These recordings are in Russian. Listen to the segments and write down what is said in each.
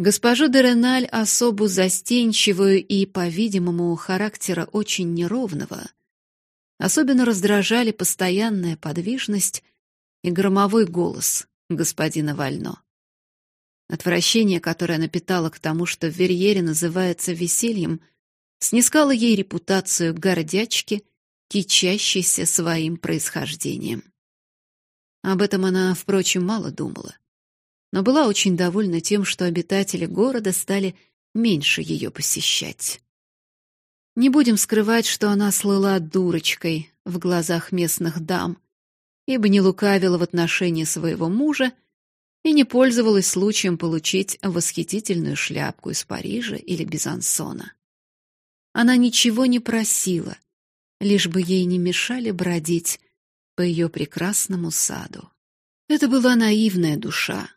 Госпожу де Реналь, особу застенчивую и, по-видимому, характера очень неровного, особенно раздражали постоянная подвижность и громовой голос господина Вально. Отвращение, которое она питала к тому, что в Верьере называется весельем, снискало ей репутацию гордячки, кичащейся своим происхождением. Об этом она, впрочем, мало думала, но была очень довольна тем, что обитатели города стали меньше ее посещать. Не будем скрывать, что она слыла дурочкой в глазах местных дам, ибо не лукавила в отношении своего мужа и не пользовалась случаем получить восхитительную шляпку из Парижа или Безансона. Она ничего не просила, лишь бы ей не мешали бродить по ее прекрасному саду. Это была наивная душа,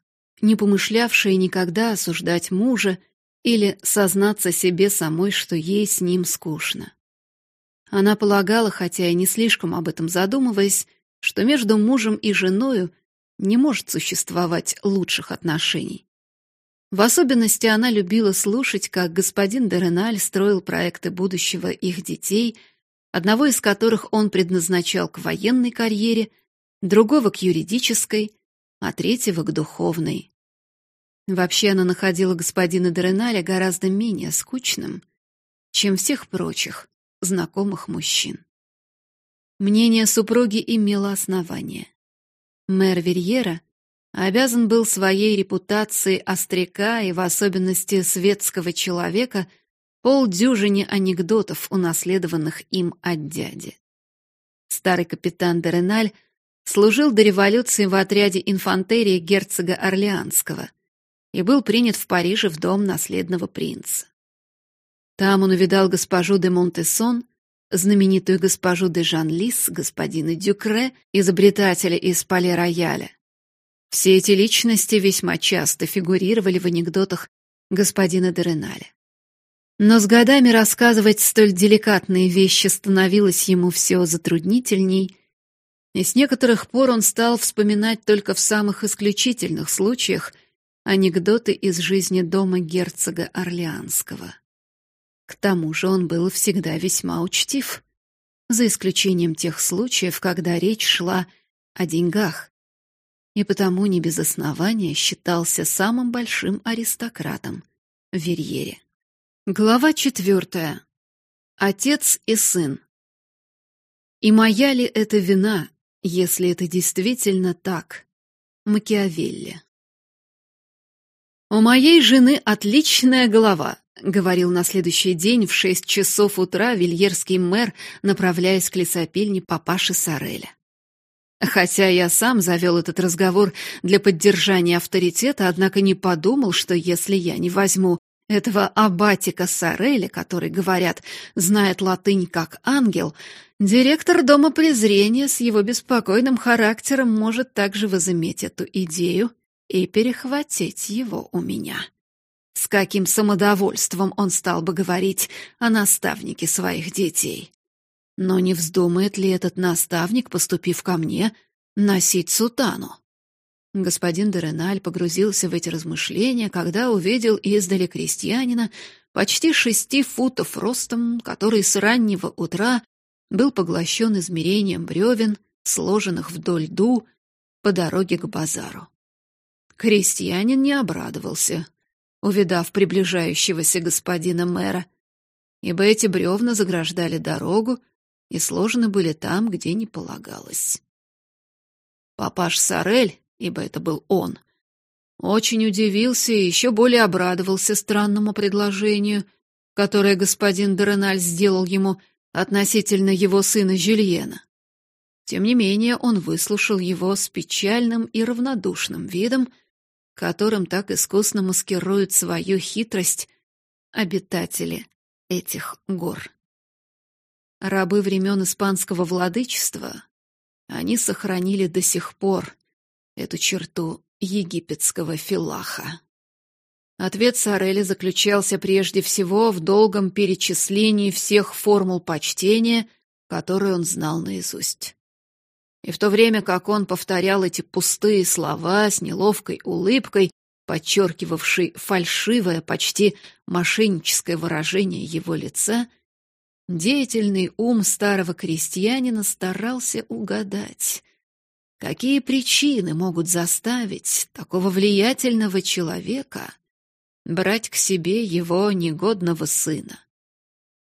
не помышлявшая никогда осуждать мужа или сознаться себе самой, что ей с ним скучно. Она полагала, хотя и не слишком об этом задумываясь, что между мужем и женою не может существовать лучших отношений. В особенности она любила слушать, как господин Дереналь строил проекты будущего их детей, одного из которых он предназначал к военной карьере, другого к юридической, а третьего к духовной. Вообще она находила господина Дереналя гораздо менее скучным, чем всех прочих знакомых мужчин. Мнение супруги имело основание. Мэр Верьера обязан был своей репутацией остряка и в особенности светского человека полдюжине анекдотов, унаследованных им от дяди. Старый капитан Дереналь служил до революции в отряде инфантерии герцога Орлеанского и был принят в Париже в дом наследного принца. Там он увидал госпожу де Монтесон, знаменитую госпожу де Жан-Лис, господина Дюкре, изобретателя из Пале-Рояля. Все эти личности весьма часто фигурировали в анекдотах господина де Реналя. Но с годами рассказывать столь деликатные вещи становилось ему все затруднительней, и с некоторых пор он стал вспоминать только в самых исключительных случаях анекдоты из жизни дома герцога Орлеанского. К тому же он был всегда весьма учтив, за исключением тех случаев, когда речь шла о деньгах, и потому не без основания считался самым большим аристократом в Верьере. Глава четвертая. Отец и сын. И моя ли это вина, если это действительно так? Макиавелли. У моей жены отличная голова, — говорил на следующий день в шесть часов утра вильерский мэр, направляясь к лесопильне папаши Сареля. Хотя я сам завел этот разговор для поддержания авторитета, однако не подумал, что если я не возьму этого абатика Сареля, который, говорят, знает латынь как ангел, директор Дома презрения с его беспокойным характером может также возыметь эту идею и перехватить его у меня. С каким самодовольством он стал бы говорить о наставнике своих детей. Но не вздумает ли этот наставник, поступив ко мне, носить сутану? Господин Дереналь погрузился в эти размышления, когда увидел издали крестьянина почти шести футов ростом, который с раннего утра был поглощен измерением бревен, сложенных вдоль ду по дороге к базару. Крестьянин не обрадовался, увидав приближающегося господина мэра, ибо эти бревна заграждали дорогу и сложены были там, где не полагалось. Папаш Сорель, ибо это был он, очень удивился и еще более обрадовался странному предложению, которое господин Дореналь сделал ему относительно его сына Жюльена. Тем не менее он выслушал его с печальным и равнодушным видом, которым так искусно маскируют свою хитрость обитатели этих гор. Рабы времен испанского владычества, они сохранили до сих пор эту черту египетского филаха. Ответ Сорели заключался прежде всего в долгом перечислении всех формул почтения, которые он знал наизусть. И в то время как он повторял эти пустые слова с неловкой улыбкой, подчеркивавший фальшивое, почти мошенническое выражение его лица, деятельный ум старого крестьянина старался угадать, какие причины могут заставить такого влиятельного человека брать к себе его негодного сына.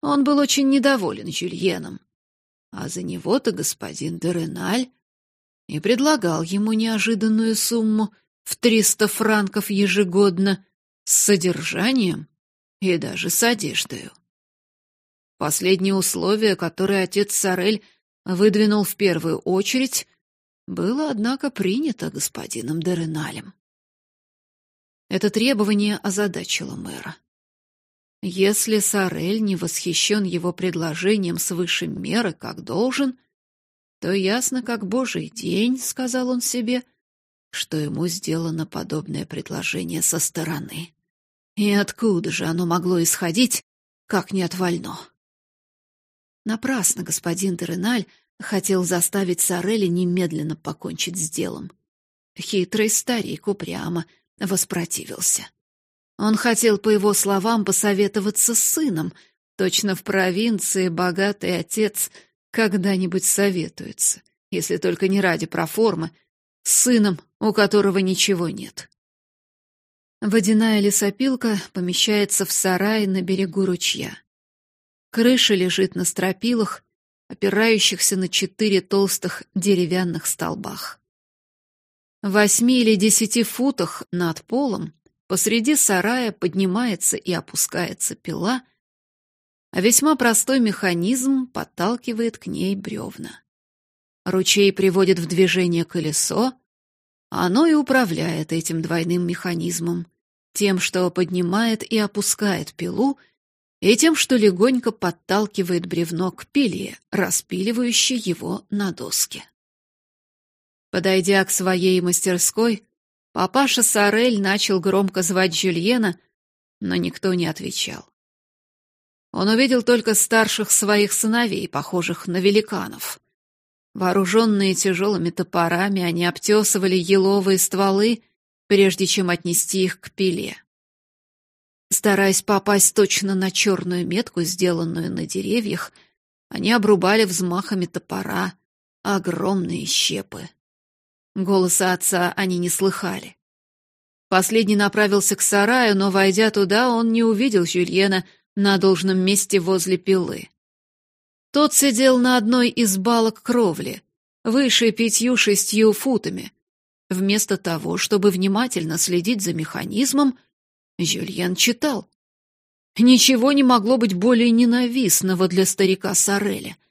Он был очень недоволен Жюльеном, а за него-то господин Дереналь и предлагал ему неожиданную сумму в триста франков ежегодно с содержанием и даже с одеждой. Последнее условие, которое отец Сорель выдвинул в первую очередь, было, однако, принято господином Дереналем. Это требование озадачило мэра. Если Сорель не восхищен его предложением свыше меры, как должен, то ясно, как божий день, — сказал он себе, — что ему сделано подобное предложение со стороны. И откуда же оно могло исходить, как не от вольно? Напрасно господин Дереналь хотел заставить Сореля немедленно покончить с делом. Хитрый старик упрямо воспротивился. Он хотел, по его словам, посоветоваться с сыном. Точно в провинции богатый отец когда-нибудь советуется, если только не ради проформы, с сыном, у которого ничего нет. Водяная лесопилка помещается в сарае на берегу ручья. Крыша лежит на стропилах, опирающихся на четыре толстых деревянных столбах. В восьми или десяти футах над полом Посреди сарая поднимается и опускается пила, а весьма простой механизм подталкивает к ней бревна. Ручей приводит в движение колесо, а оно и управляет этим двойным механизмом, тем, что поднимает и опускает пилу, и тем, что легонько подталкивает бревно к пиле, распиливающей его на доске. Подойдя к своей мастерской, Папаша Сорель начал громко звать Жюльена, но никто не отвечал. Он увидел только старших своих сыновей, похожих на великанов. Вооруженные тяжелыми топорами, они обтесывали еловые стволы, прежде чем отнести их к пиле. Стараясь попасть точно на черную метку, сделанную на деревьях, они обрубали взмахами топора огромные щепы. Голоса отца они не слыхали. Последний направился к сараю, но, войдя туда, он не увидел Жюльена на должном месте возле пилы. Тот сидел на одной из балок кровли, выше пятью-шестью футами. Вместо того, чтобы внимательно следить за механизмом, Жюльен читал. Ничего не могло быть более ненавистного для старика Сареля —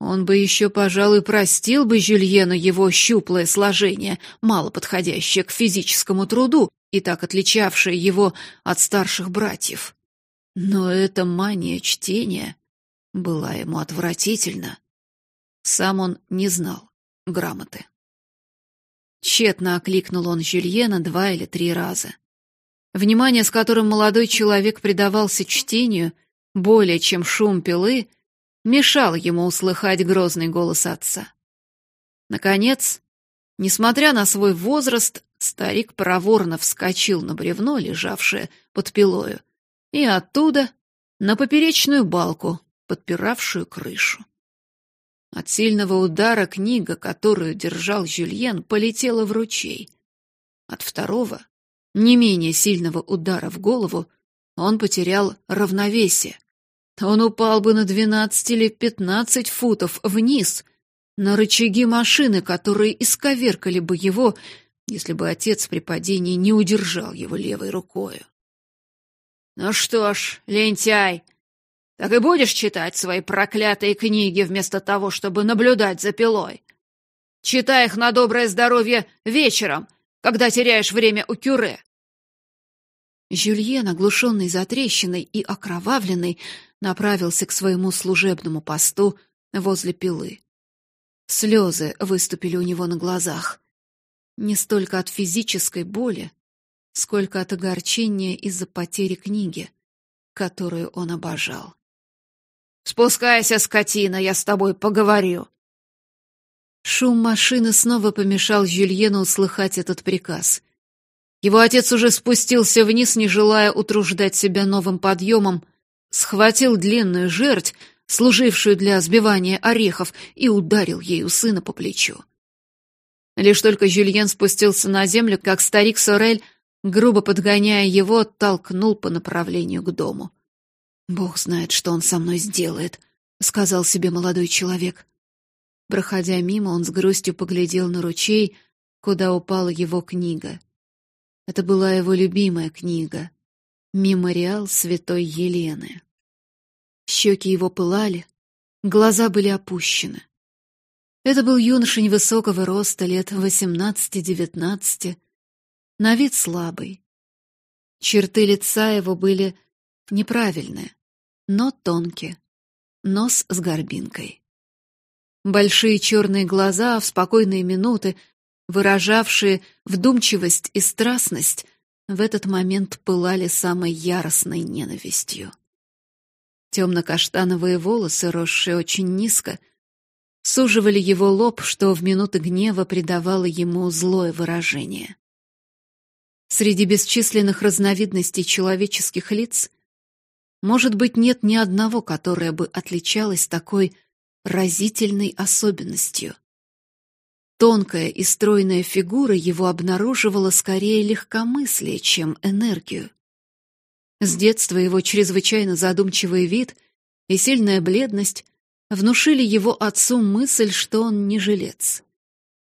он бы еще, пожалуй, простил бы Жюльену его щуплое сложение, мало подходящее к физическому труду и так отличавшее его от старших братьев. Но эта мания чтения была ему отвратительна. Сам он не знал грамоты. Тщетно окликнул он Жюльена два или три раза. Внимание, с которым молодой человек предавался чтению, более чем шум пилы, мешал ему услыхать грозный голос отца. Наконец, несмотря на свой возраст, старик проворно вскочил на бревно, лежавшее под пилою, и оттуда на поперечную балку, подпиравшую крышу. От сильного удара книга, которую держал Жюльен, полетела в ручей. От второго, не менее сильного удара в голову, он потерял равновесие, он упал бы на двенадцать или пятнадцать футов вниз, на рычаги машины, которые исковеркали бы его, если бы отец при падении не удержал его левой рукою. «Ну что ж, лентяй, так и будешь читать свои проклятые книги вместо того, чтобы наблюдать за пилой. Читай их на доброе здоровье вечером, когда теряешь время у кюре». Жюльен, оглушенный затрещиной и окровавленный, направился к своему служебному посту возле пилы. Слезы выступили у него на глазах. Не столько от физической боли, сколько от огорчения из-за потери книги, которую он обожал. «Спускайся, скотина, я с тобой поговорю!» Шум машины снова помешал Жюльену услыхать этот приказ. Его отец уже спустился вниз, не желая утруждать себя новым подъемом, схватил длинную жерть, служившую для сбивания орехов, и ударил ею сына по плечу. Лишь только Жюльен спустился на землю, как старик Сорель, грубо подгоняя его, толкнул по направлению к дому. «Бог знает, что он со мной сделает», — сказал себе молодой человек. Проходя мимо, он с грустью поглядел на ручей, куда упала его книга. Это была его любимая книга «Мемориал святой Елены». Щеки его пылали, глаза были опущены. Это был юноша невысокого роста, лет восемнадцати-девятнадцати, на вид слабый. Черты лица его были неправильные, но тонкие, нос с горбинкой. Большие черные глаза в спокойные минуты, выражавшие вдумчивость и страстность, в этот момент пылали самой яростной ненавистью. Темно-каштановые волосы, росшие очень низко, суживали его лоб, что в минуты гнева придавало ему злое выражение. Среди бесчисленных разновидностей человеческих лиц, может быть, нет ни одного, которое бы отличалось такой разительной особенностью. Тонкая и стройная фигура его обнаруживала скорее легкомыслие, чем энергию. С детства его чрезвычайно задумчивый вид и сильная бледность внушили его отцу мысль, что он не жилец.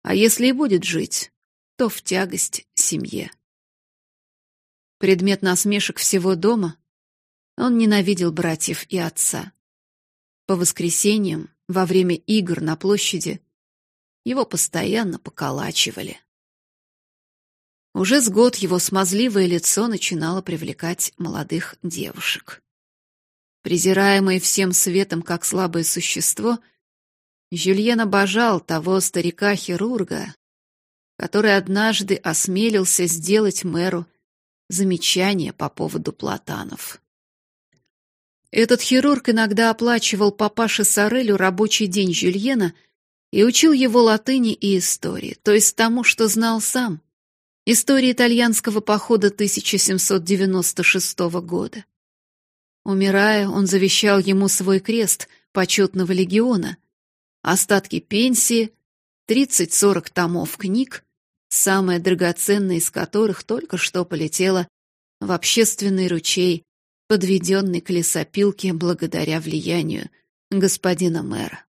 А если и будет жить, то в тягость семье. Предмет насмешек всего дома, он ненавидел братьев и отца. По воскресеньям, во время игр на площади, его постоянно поколачивали. Уже с год его смазливое лицо начинало привлекать молодых девушек. Презираемый всем светом как слабое существо, Жюльен обожал того старика-хирурга, который однажды осмелился сделать мэру замечание по поводу платанов. Этот хирург иногда оплачивал папаше Сорелю рабочий день Жюльена и учил его латыни и истории, то есть тому, что знал сам. История итальянского похода 1796 года. Умирая, он завещал ему свой крест почетного легиона, остатки пенсии, 30-40 томов книг, самое драгоценное из которых только что полетело в общественный ручей, подведенный к лесопилке благодаря влиянию господина мэра.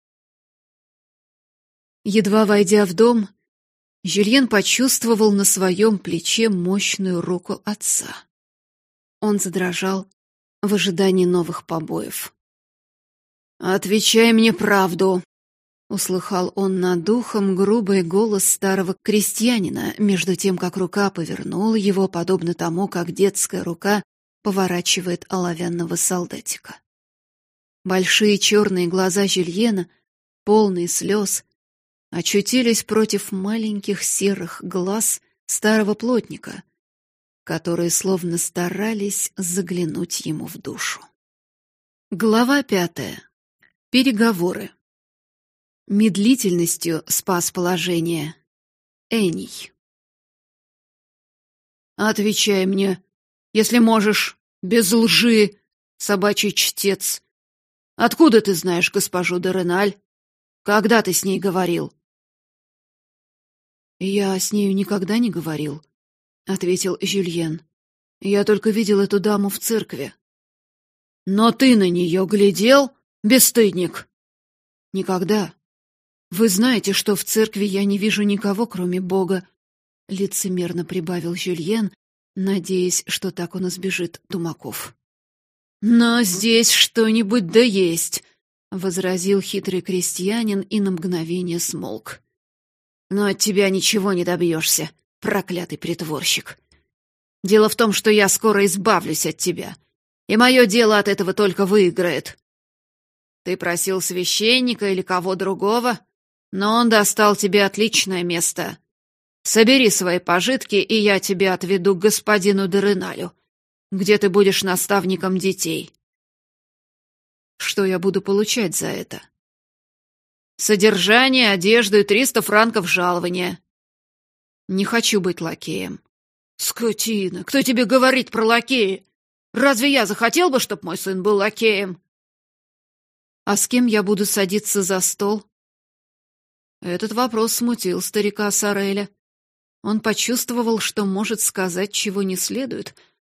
Едва войдя в дом, Жюльен почувствовал на своем плече мощную руку отца. Он задрожал в ожидании новых побоев. «Отвечай мне правду!» — услыхал он над духом грубый голос старого крестьянина, между тем, как рука повернула его, подобно тому, как детская рука поворачивает оловянного солдатика. Большие черные глаза Жюльена, полные слез, очутились против маленьких серых глаз старого плотника, которые словно старались заглянуть ему в душу. Глава пятая. Переговоры. Медлительностью спас положение. Эний. «Отвечай мне, если можешь, без лжи, собачий чтец. Откуда ты знаешь госпожу Дереналь? Когда ты с ней говорил?» «Я с нею никогда не говорил», — ответил Жюльен. «Я только видел эту даму в церкви». «Но ты на нее глядел, бесстыдник?» «Никогда. Вы знаете, что в церкви я не вижу никого, кроме Бога», — лицемерно прибавил Жюльен, надеясь, что так он избежит тумаков. «Но здесь что-нибудь да есть», — возразил хитрый крестьянин и на мгновение смолк. Но от тебя ничего не добьешься, проклятый притворщик. Дело в том, что я скоро избавлюсь от тебя, и мое дело от этого только выиграет. Ты просил священника или кого другого, но он достал тебе отличное место. Собери свои пожитки, и я тебя отведу к господину Дереналю, где ты будешь наставником детей. Что я буду получать за это? Содержание, одежду и триста франков жалования. Не хочу быть лакеем. «Скотина! Кто тебе говорит про лакея? Разве я захотел бы, чтобы мой сын был лакеем?» «А с кем я буду садиться за стол?» Этот вопрос смутил старика Сареля. Он почувствовал, что может сказать, чего не следует.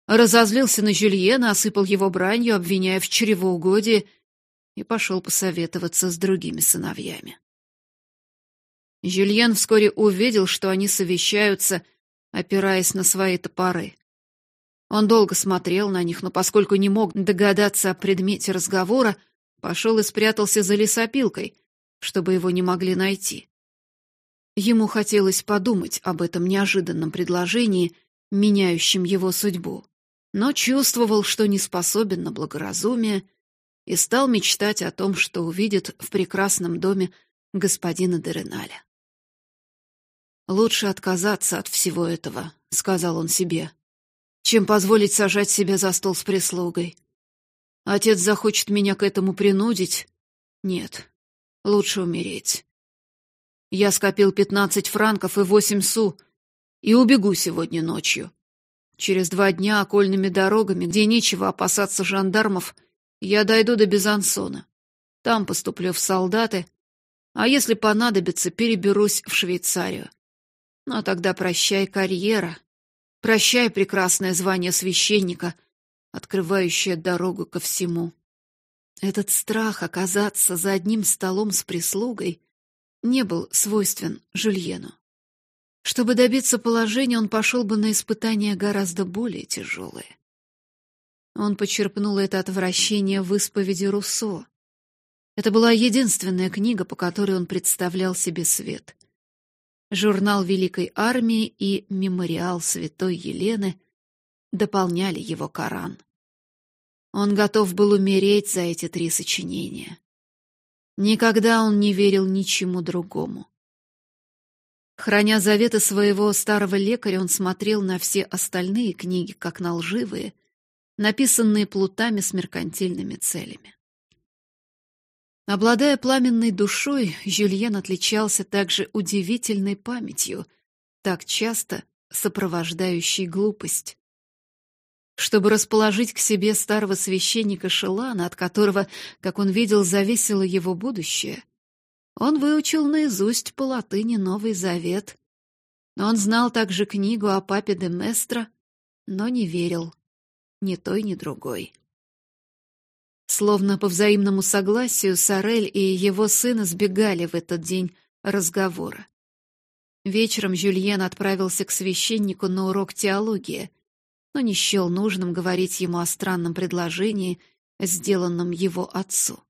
Разозлился на Жюльена, осыпал его бранью, обвиняя в чревоугодии, и пошел посоветоваться с другими сыновьями. Жюльен вскоре увидел, что они совещаются, опираясь на свои топоры. Он долго смотрел на них, но поскольку не мог догадаться о предмете разговора, пошел и спрятался за лесопилкой, чтобы его не могли найти. Ему хотелось подумать об этом неожиданном предложении, меняющем его судьбу, но чувствовал, что не способен на благоразумие, и стал мечтать о том, что увидит в прекрасном доме господина Дереналя. «Лучше отказаться от всего этого», — сказал он себе, «чем позволить сажать себя за стол с прислугой. Отец захочет меня к этому принудить? Нет, Лучше умереть. Я скопил пятнадцать франков и восемь су и убегу сегодня ночью. Через два дня окольными дорогами, где нечего опасаться жандармов, я дойду до Безансона. Там поступлю в солдаты, а если понадобится, переберусь в Швейцарию. Ну, а тогда прощай карьера, прощай прекрасное звание священника, открывающее дорогу ко всему. Этот страх оказаться за одним столом с прислугой не был свойствен Жюльену. Чтобы добиться положения, он пошел бы на испытания гораздо более тяжелые. Он почерпнул это отвращение в исповеди Руссо. Это была единственная книга, по которой он представлял себе свет. Журнал Великой Армии и Мемориал Святой Елены дополняли его Коран. Он готов был умереть за эти три сочинения. Никогда он не верил ничему другому. Храня заветы своего старого лекаря, он смотрел на все остальные книги, как на лживые, написанные плутами с меркантильными целями. Обладая пламенной душой, Жюльен отличался также удивительной памятью, так часто сопровождающей глупость. Чтобы расположить к себе старого священника Шелана, от которого, как он видел, зависело его будущее, он выучил наизусть по латыни Новый Завет. Он знал также книгу о папе де Местро, но не верил ни той, ни другой. Словно по взаимному согласию Сорель и его сын избегали в этот день разговора. Вечером Жюльен отправился к священнику на урок теологии — но не счел нужным говорить ему о странном предложении, сделанном его отцу.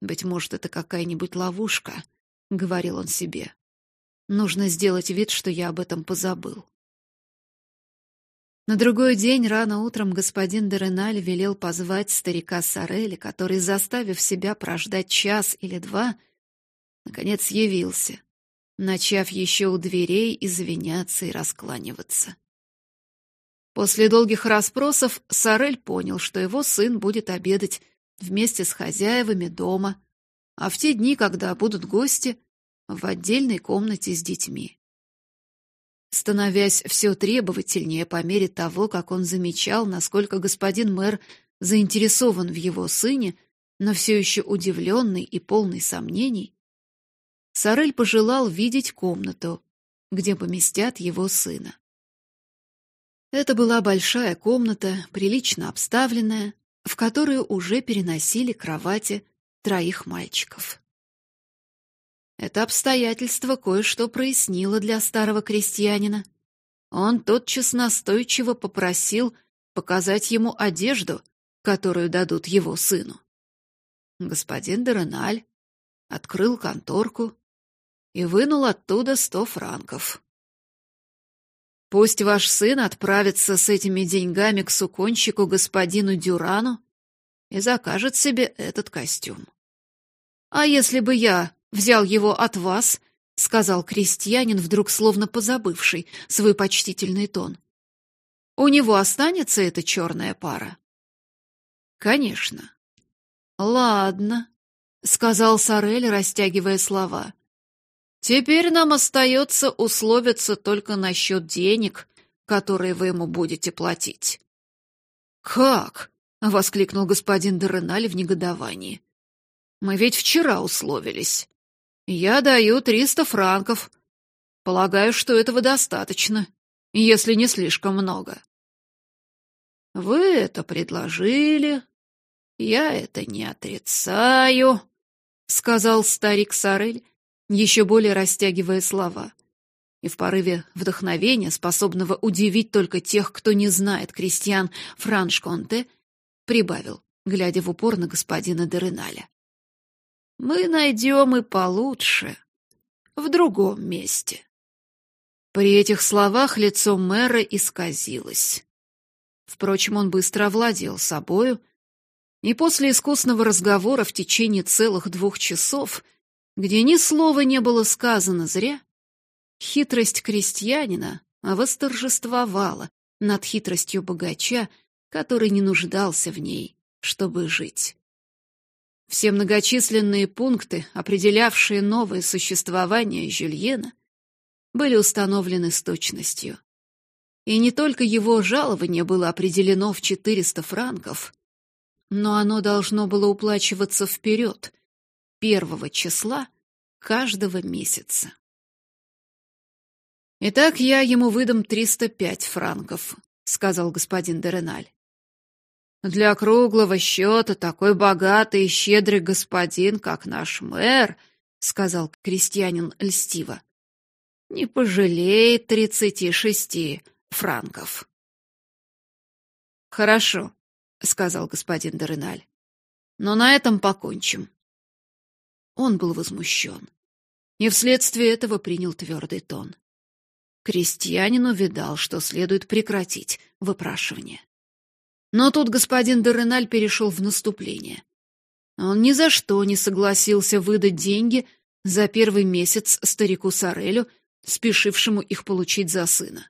«Быть может, это какая-нибудь ловушка», — говорил он себе. «Нужно сделать вид, что я об этом позабыл». На другой день рано утром господин Дереналь велел позвать старика Сорели, который, заставив себя прождать час или два, наконец явился, начав еще у дверей извиняться и раскланиваться. После долгих расспросов Сорель понял, что его сын будет обедать вместе с хозяевами дома, а в те дни, когда будут гости, в отдельной комнате с детьми. Становясь все требовательнее по мере того, как он замечал, насколько господин мэр заинтересован в его сыне, но все еще удивленный и полный сомнений, Сорель пожелал видеть комнату, где поместят его сына. Это была большая комната, прилично обставленная, в которую уже переносили кровати троих мальчиков. Это обстоятельство кое-что прояснило для старого крестьянина. Он тотчас настойчиво попросил показать ему одежду, которую дадут его сыну. Господин Дереналь открыл конторку и вынул оттуда сто франков. Пусть ваш сын отправится с этими деньгами к суконщику господину Дюрану и закажет себе этот костюм. А если бы я взял его от вас, сказал крестьянин, вдруг словно позабывший свой почтительный тон. У него останется эта черная пара? Конечно. Ладно, сказал Сорель, растягивая слова. Теперь нам остается условиться только насчет денег, которые вы ему будете платить. «Как?» — воскликнул господин Дереналь в негодовании. «Мы ведь вчера условились. Я даю триста франков. Полагаю, что этого достаточно, если не слишком много». «Вы это предложили, я это не отрицаю», — сказал старик Сарель, еще более растягивая слова и в порыве вдохновения, способного удивить только тех, кто не знает крестьян Франш-Конте, прибавил, глядя в упор на господина Дереналя. «Мы найдем и получше, в другом месте». При этих словах лицо мэра исказилось. Впрочем, он быстро овладел собою, и после искусного разговора в течение целых двух часов, где ни слова не было сказано зря, Хитрость крестьянина восторжествовала над хитростью богача, который не нуждался в ней, чтобы жить. Все многочисленные пункты, определявшие новое существование Жюльена, были установлены с точностью. И не только его жалование было определено в 400 франков, но оно должно было уплачиваться вперед, первого числа каждого месяца. «Итак, я ему выдам триста пять франков», — сказал господин Дереналь. «Для круглого счета такой богатый и щедрый господин, как наш мэр», — сказал крестьянин льстиво, — «не пожалеет тридцати шести франков». «Хорошо», — сказал господин Дереналь, — «но на этом покончим». Он был возмущен и вследствие этого принял твердый тон. Крестьянин увидал, что следует прекратить выпрашивание. Но тут господин Дореналь перешел в наступление. Он ни за что не согласился выдать деньги за первый месяц старику Сорелю, спешившему их получить за сына.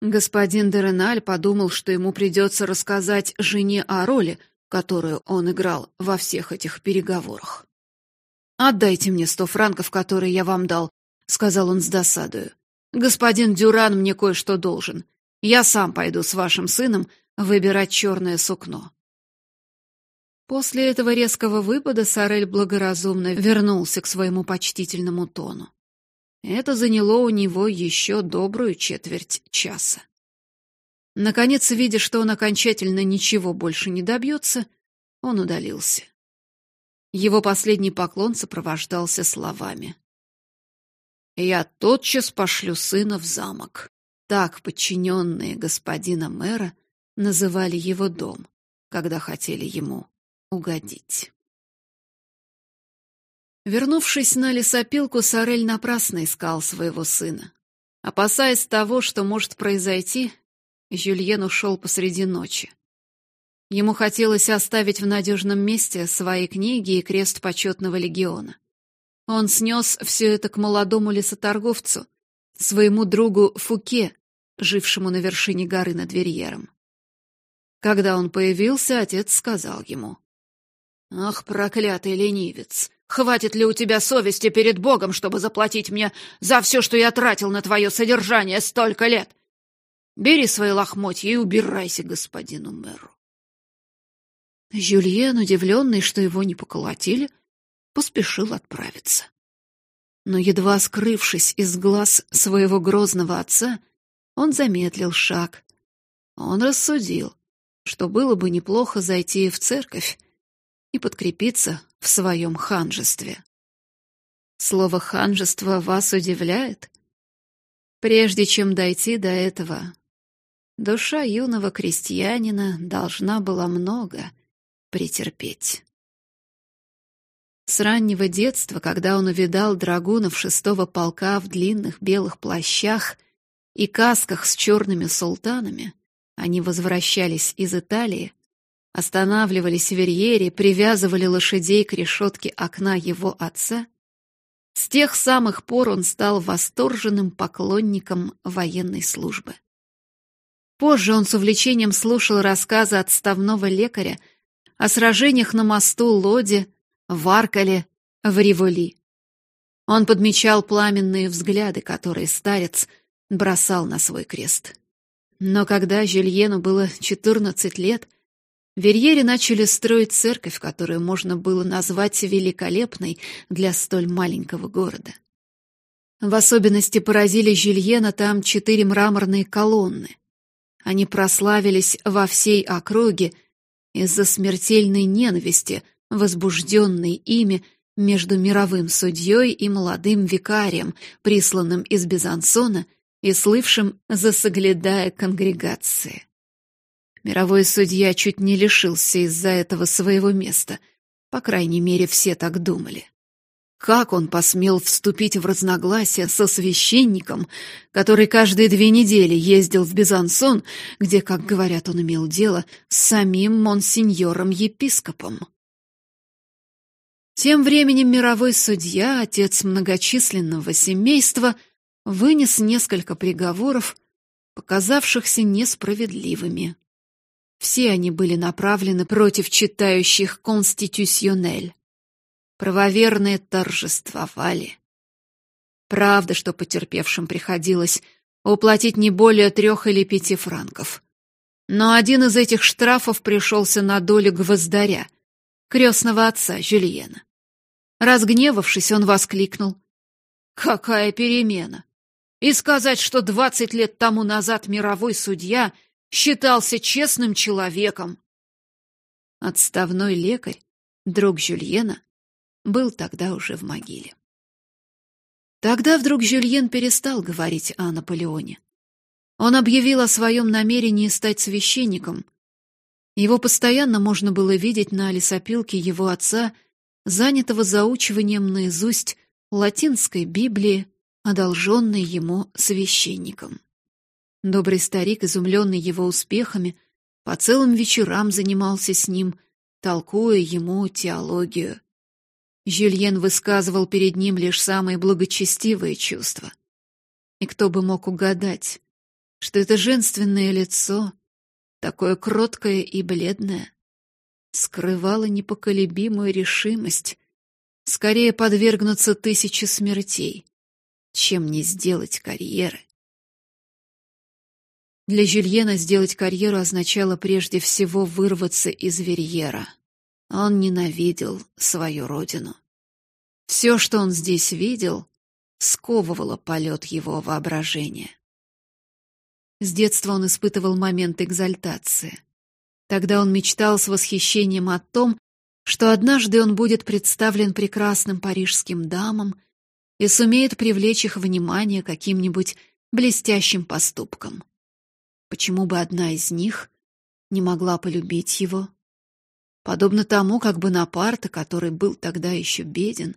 Господин Дереналь подумал, что ему придется рассказать жене о роли, которую он играл во всех этих переговорах. «Отдайте мне сто франков, которые я вам дал», — сказал он с досадою. Господин Дюран мне кое-что должен. Я сам пойду с вашим сыном выбирать черное сукно. После этого резкого выпада Сорель благоразумно вернулся к своему почтительному тону. Это заняло у него еще добрую четверть часа. Наконец, видя, что он окончательно ничего больше не добьется, он удалился. Его последний поклон сопровождался словами. Я тотчас пошлю сына в замок. Так подчиненные господина мэра называли его дом, когда хотели ему угодить. Вернувшись на лесопилку, Сорель напрасно искал своего сына. Опасаясь того, что может произойти, Жюльен ушел посреди ночи. Ему хотелось оставить в надежном месте свои книги и крест почетного легиона. Он снес все это к молодому лесоторговцу, своему другу Фуке, жившему на вершине горы над Верьером. Когда он появился, отец сказал ему. «Ах, проклятый ленивец! Хватит ли у тебя совести перед Богом, чтобы заплатить мне за все, что я тратил на твое содержание столько лет? Бери свои лохмотья и убирайся господину мэру». Жюльен, удивленный, что его не поколотили, — поспешил отправиться. Но едва скрывшись из глаз своего грозного отца, он замедлил шаг. Он рассудил, что было бы неплохо зайти в церковь и подкрепиться в своем ханжестве. Слово «ханжество» вас удивляет? Прежде чем дойти до этого, душа юного крестьянина должна была много претерпеть. С раннего детства, когда он увидал драгунов шестого полка в длинных белых плащах и касках с черными султанами, они возвращались из Италии, останавливались в Верьере, привязывали лошадей к решетке окна его отца. С тех самых пор он стал восторженным поклонником военной службы. Позже он с увлечением слушал рассказы отставного лекаря о сражениях на мосту Лоди, в Аркале, в Риволи. Он подмечал пламенные взгляды, которые старец бросал на свой крест. Но когда Жюльену было 14 лет, Верьере начали строить церковь, которую можно было назвать великолепной для столь маленького города. В особенности поразили Жюльена там четыре мраморные колонны. Они прославились во всей округе из-за смертельной ненависти, возбужденной ими между мировым судьей и молодым викарием, присланным из Безансона и слывшим за соглядая конгрегации. Мировой судья чуть не лишился из-за этого своего места. По крайней мере, все так думали. Как он посмел вступить в разногласия со священником, который каждые две недели ездил в Безансон, где, как говорят, он имел дело с самим монсеньором-епископом? Тем временем мировой судья, отец многочисленного семейства, вынес несколько приговоров, показавшихся несправедливыми. Все они были направлены против читающих «Конститюсьонель». Правоверные торжествовали. Правда, что потерпевшим приходилось уплатить не более трех или пяти франков. Но один из этих штрафов пришелся на долю гвоздаря, крестного отца Жюльена. Разгневавшись, он воскликнул. «Какая перемена! И сказать, что двадцать лет тому назад мировой судья — считался честным человеком. Отставной лекарь, друг Жюльена, был тогда уже в могиле. Тогда вдруг Жюльен перестал говорить о Наполеоне. Он объявил о своем намерении стать священником. Его постоянно можно было видеть на лесопилке его отца, занятого заучиванием наизусть латинской Библии, одолженной ему священником. Добрый старик, изумленный его успехами, по целым вечерам занимался с ним, толкуя ему теологию. Жюльен высказывал перед ним лишь самые благочестивые чувства. И кто бы мог угадать, что это женственное лицо, такое кроткое и бледное, скрывало непоколебимую решимость скорее подвергнуться тысяче смертей, чем не сделать карьеры. Для Жюльена сделать карьеру означало прежде всего вырваться из Верьера. Он ненавидел свою родину. Все, что он здесь видел, сковывало полет его воображения. С детства он испытывал момент экзальтации. Тогда он мечтал с восхищением о том, что однажды он будет представлен прекрасным парижским дамам и сумеет привлечь их внимание каким-нибудь блестящим поступком. Почему бы одна из них не могла полюбить его? Подобно тому, как Бонапарта, который был тогда еще беден,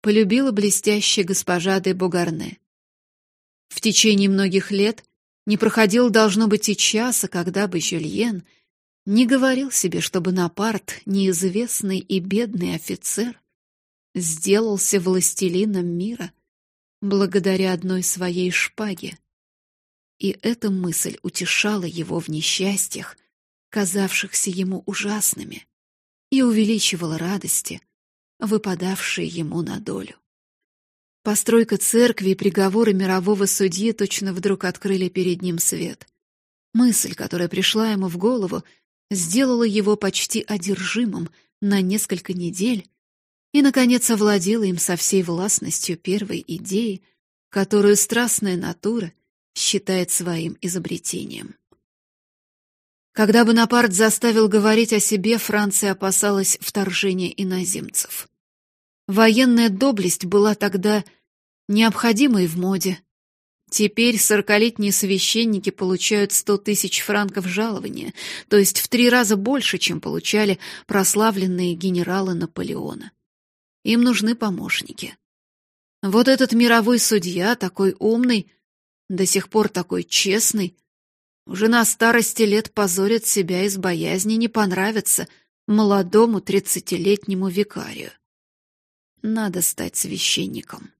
полюбила блестящая госпожа де Бугарне. В течение многих лет не проходил, должно быть, и часа, когда бы Жюльен не говорил себе, что Бонапарт, неизвестный и бедный офицер, сделался властелином мира благодаря одной своей шпаге. И эта мысль утешала его в несчастьях, казавшихся ему ужасными, и увеличивала радости, выпадавшие ему на долю. Постройка церкви и приговоры мирового судьи точно вдруг открыли перед ним свет. Мысль, которая пришла ему в голову, сделала его почти одержимым на несколько недель и, наконец, овладела им со всей властностью первой идеи, которую страстная натура считает своим изобретением. Когда Бонапарт заставил говорить о себе, Франция опасалась вторжения иноземцев. Военная доблесть была тогда необходимой в моде. Теперь сорокалетние священники получают сто тысяч франков жалования, то есть в три раза больше, чем получали прославленные генералы Наполеона. Им нужны помощники. Вот этот мировой судья, такой умный, до сих пор такой честный, уже на старости лет позорит себя из боязни не понравиться молодому тридцатилетнему викарию. Надо стать священником.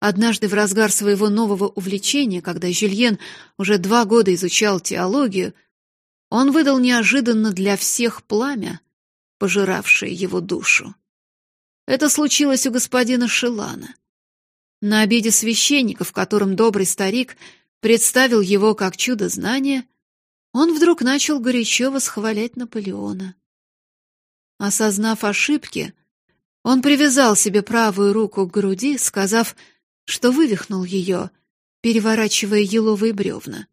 Однажды в разгар своего нового увлечения, когда Жюльен уже два года изучал теологию, он выдал неожиданно для всех пламя, пожиравшее его душу. Это случилось у господина Шилана. На обеде священника, в котором добрый старик представил его как чудо знания, он вдруг начал горячо восхвалять Наполеона. Осознав ошибки, он привязал себе правую руку к груди, сказав, что вывихнул ее, переворачивая еловые бревна,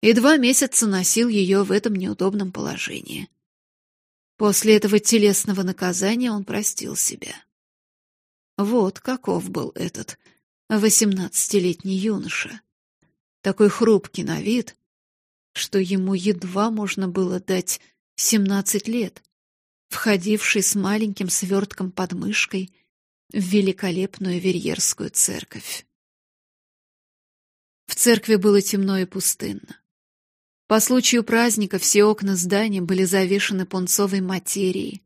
и два месяца носил ее в этом неудобном положении. После этого телесного наказания он простил себя. Вот каков был этот восемнадцатилетний юноша. Такой хрупкий на вид, что ему едва можно было дать семнадцать лет, входивший с маленьким свертком под мышкой в великолепную Верьерскую церковь. В церкви было темно и пустынно. По случаю праздника все окна здания были завешены пунцовой материей,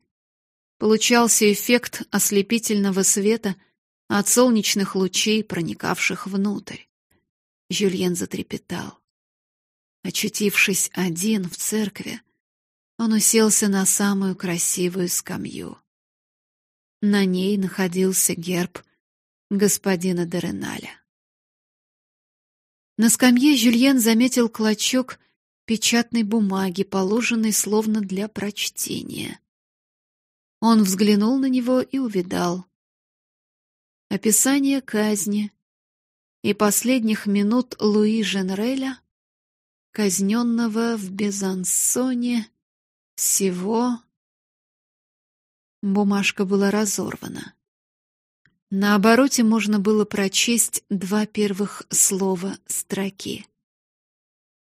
Получался эффект ослепительного света от солнечных лучей, проникавших внутрь. Жюльен затрепетал. Очутившись один в церкви, он уселся на самую красивую скамью. На ней находился герб господина Дереналя. На скамье Жюльен заметил клочок печатной бумаги, положенной словно для прочтения. Он взглянул на него и увидал. Описание казни и последних минут Луи Женреля, казненного в Безансоне, всего... Бумажка была разорвана. На обороте можно было прочесть два первых слова строки.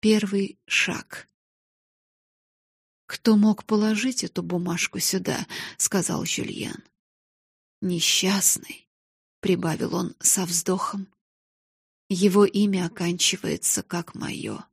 Первый шаг. «Кто мог положить эту бумажку сюда?» — сказал Жюльен. «Несчастный», — прибавил он со вздохом. «Его имя оканчивается, как мое».